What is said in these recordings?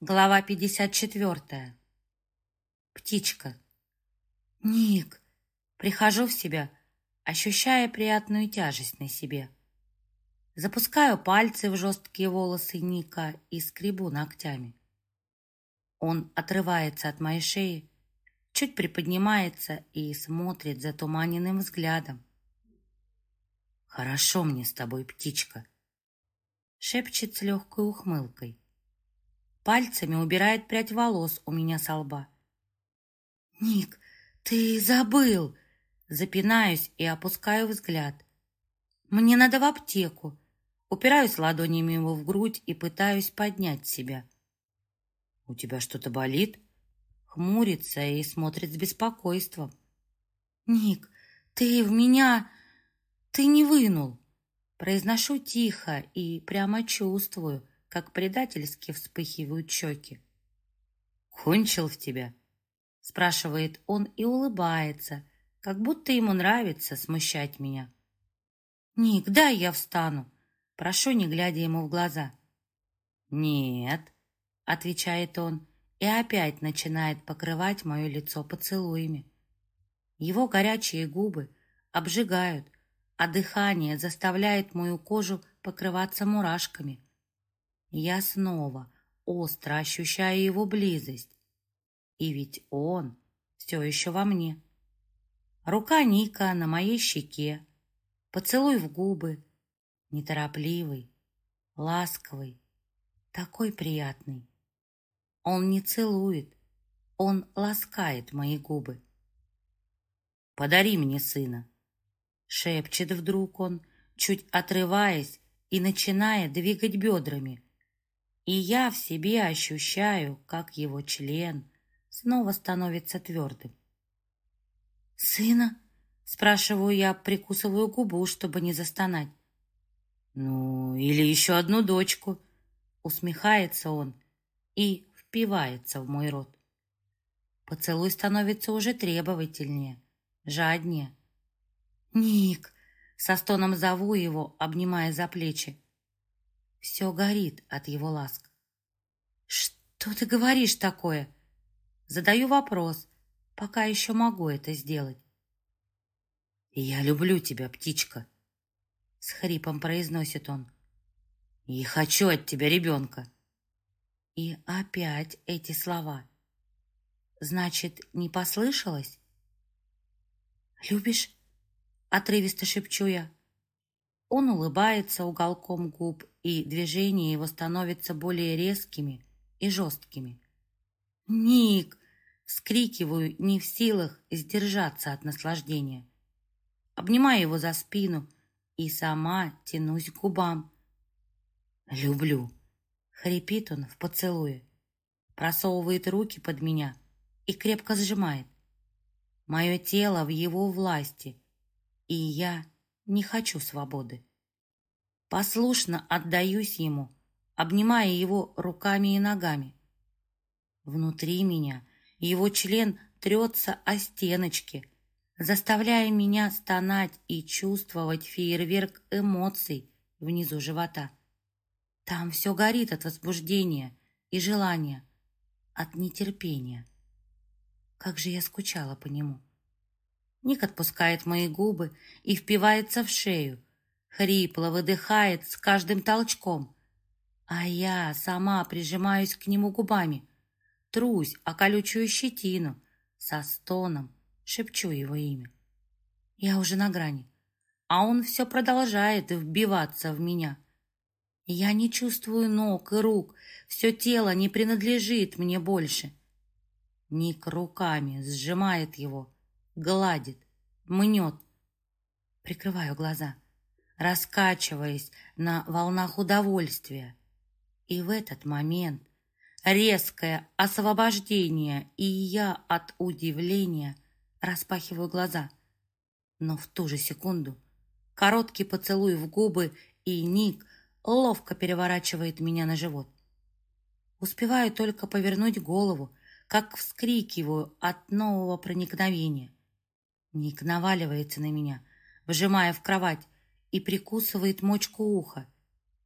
Глава 54. Птичка. Ник. Прихожу в себя, ощущая приятную тяжесть на себе. Запускаю пальцы в жесткие волосы Ника и скребу ногтями. Он отрывается от моей шеи, чуть приподнимается и смотрит затуманенным взглядом. «Хорошо мне с тобой, птичка», — шепчет с легкой ухмылкой. Пальцами убирает прядь волос у меня со лба. «Ник, ты забыл!» Запинаюсь и опускаю взгляд. «Мне надо в аптеку». Упираюсь ладонями ему в грудь и пытаюсь поднять себя. «У тебя что-то болит?» Хмурится и смотрит с беспокойством. «Ник, ты в меня... Ты не вынул!» Произношу тихо и прямо чувствую, как предательски вспыхивают щеки. «Кончил в тебя?» спрашивает он и улыбается, как будто ему нравится смущать меня. «Ник, дай я встану!» Прошу, не глядя ему в глаза. «Нет», — отвечает он, и опять начинает покрывать мое лицо поцелуями. Его горячие губы обжигают, а дыхание заставляет мою кожу покрываться мурашками. Я снова остро ощущаю его близость. И ведь он все еще во мне. Рука Ника на моей щеке, поцелуй в губы, неторопливый, ласковый, такой приятный. Он не целует, он ласкает мои губы. «Подари мне сына!» Шепчет вдруг он, чуть отрываясь и начиная двигать бедрами, и я в себе ощущаю, как его член снова становится твердым. «Сына?» — спрашиваю я, прикусываю губу, чтобы не застонать. «Ну, или еще одну дочку», — усмехается он и впивается в мой рот. Поцелуй становится уже требовательнее, жаднее. «Ник!» — со стоном зову его, обнимая за плечи. Все горит от его ласк. «Что ты говоришь такое?» Задаю вопрос, пока еще могу это сделать. «Я люблю тебя, птичка», — с хрипом произносит он. «И хочу от тебя ребенка». И опять эти слова. Значит, не послышалось? «Любишь?» — отрывисто шепчу я. Он улыбается уголком губ, и движения его становятся более резкими и жесткими. «Ник!» — вскрикиваю, не в силах сдержаться от наслаждения. Обнимаю его за спину и сама тянусь к губам. «Люблю!» — хрипит он в поцелуе, просовывает руки под меня и крепко сжимает. Мое тело в его власти, и я не хочу свободы. Послушно отдаюсь ему, обнимая его руками и ногами. Внутри меня его член трется о стеночки, заставляя меня стонать и чувствовать фейерверк эмоций внизу живота. Там все горит от возбуждения и желания, от нетерпения. Как же я скучала по нему. Ник отпускает мои губы и впивается в шею, хрипло выдыхает с каждым толчком, а я сама прижимаюсь к нему губами, трусь о колючую щетину, со стоном шепчу его имя. Я уже на грани, а он все продолжает вбиваться в меня. Я не чувствую ног и рук, все тело не принадлежит мне больше. Ник руками сжимает его, гладит, мнет. Прикрываю глаза, раскачиваясь на волнах удовольствия. И в этот момент резкое освобождение, и я от удивления распахиваю глаза. Но в ту же секунду короткий поцелуй в губы, и Ник ловко переворачивает меня на живот. Успеваю только повернуть голову, как вскрикиваю от нового проникновения. Ник наваливается на меня, вжимая в кровать, и прикусывает мочку уха.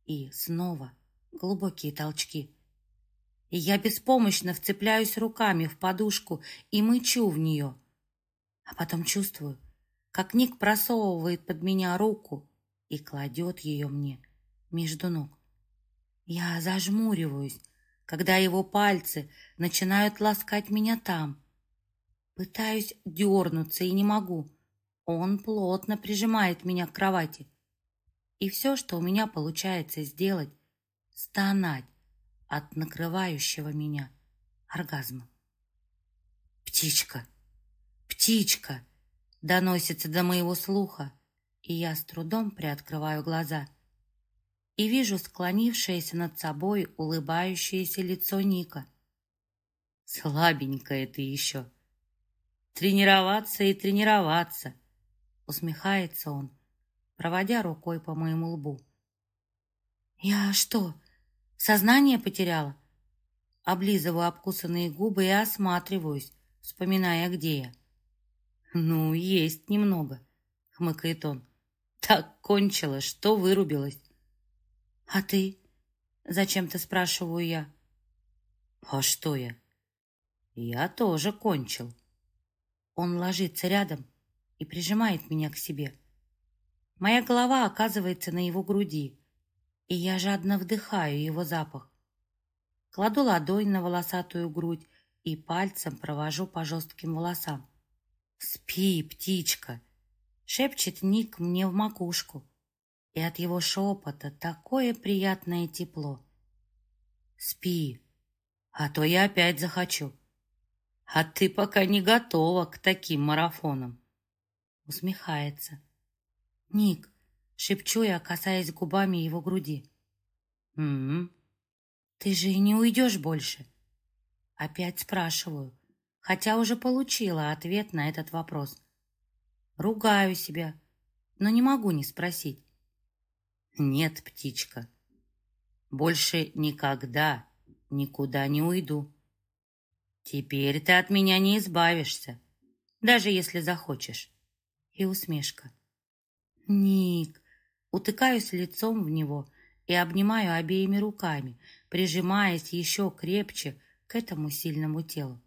И снова глубокие толчки. и я беспомощно вцепляюсь руками в подушку и мычу в нее. А потом чувствую, как Ник просовывает под меня руку и кладет ее мне между ног. Я зажмуриваюсь, когда его пальцы начинают ласкать меня там. Пытаюсь дернуться и не могу. Он плотно прижимает меня к кровати. И все, что у меня получается сделать, стонать от накрывающего меня оргазма. «Птичка! Птичка!» доносится до моего слуха, и я с трудом приоткрываю глаза и вижу склонившееся над собой улыбающееся лицо Ника. «Слабенькая ты еще!» «Тренироваться и тренироваться!» усмехается он, проводя рукой по моему лбу. «Я что, сознание потеряла?» Облизываю обкусанные губы и осматриваюсь, вспоминая, где я. «Ну, есть немного», — хмыкает он. «Так кончила, что вырубилась». «А ты?» — зачем-то спрашиваю я. «А что я?» «Я тоже кончил». Он ложится рядом и прижимает меня к себе. Моя голова оказывается на его груди, и я жадно вдыхаю его запах. Кладу ладонь на волосатую грудь и пальцем провожу по жестким волосам. «Спи, птичка!» — шепчет Ник мне в макушку, и от его шепота такое приятное тепло. «Спи, а то я опять захочу. А ты пока не готова к таким марафонам!» Усмехается. «Ник, Шепчу я, касаясь губами его груди. «М-м, ты же и не уйдешь больше?» Опять спрашиваю, хотя уже получила ответ на этот вопрос. Ругаю себя, но не могу не спросить. «Нет, птичка, больше никогда никуда не уйду. Теперь ты от меня не избавишься, даже если захочешь». И усмешка. «Ник, утыкаюсь лицом в него и обнимаю обеими руками, прижимаясь еще крепче к этому сильному телу.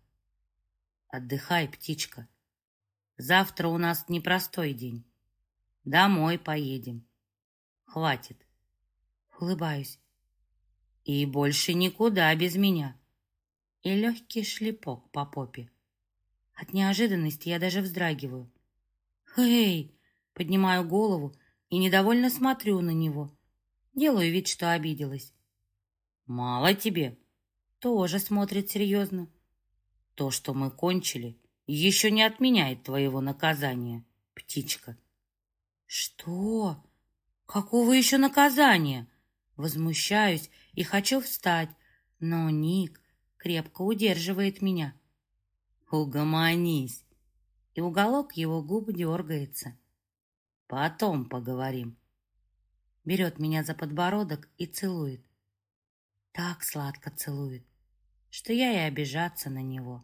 Отдыхай, птичка. Завтра у нас непростой день. Домой поедем. Хватит. Улыбаюсь. И больше никуда без меня. И легкий шлепок по попе. От неожиданности я даже вздрагиваю. «Эй!» Поднимаю голову и недовольно смотрю на него. Делаю вид, что обиделась. «Мало тебе?» Тоже смотрит серьезно. «То, что мы кончили, еще не отменяет твоего наказания, птичка». «Что? Какого еще наказания?» Возмущаюсь и хочу встать, но Ник крепко удерживает меня. «Угомонись!» И уголок его губ дергается. Потом поговорим. Берет меня за подбородок и целует. Так сладко целует, что я и обижаться на него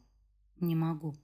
не могу.